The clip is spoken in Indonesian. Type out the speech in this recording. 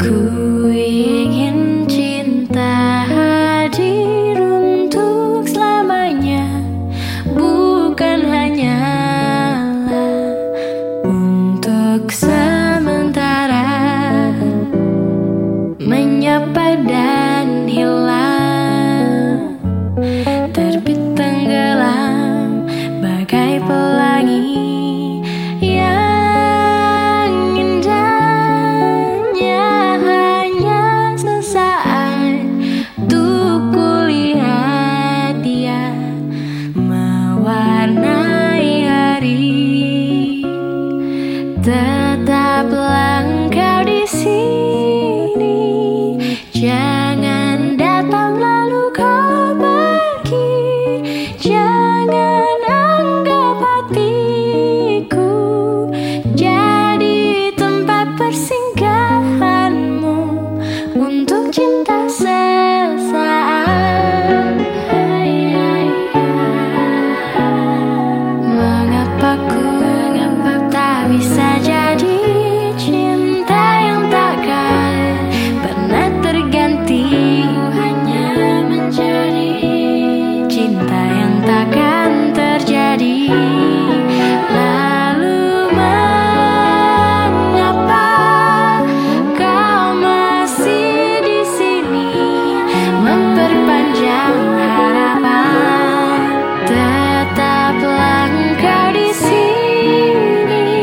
cool. 때 cinta yang takkan terjadi. Lalu mengapa kau masih di sini? Memperpanjang harapan. Tetaplah engkau di sini.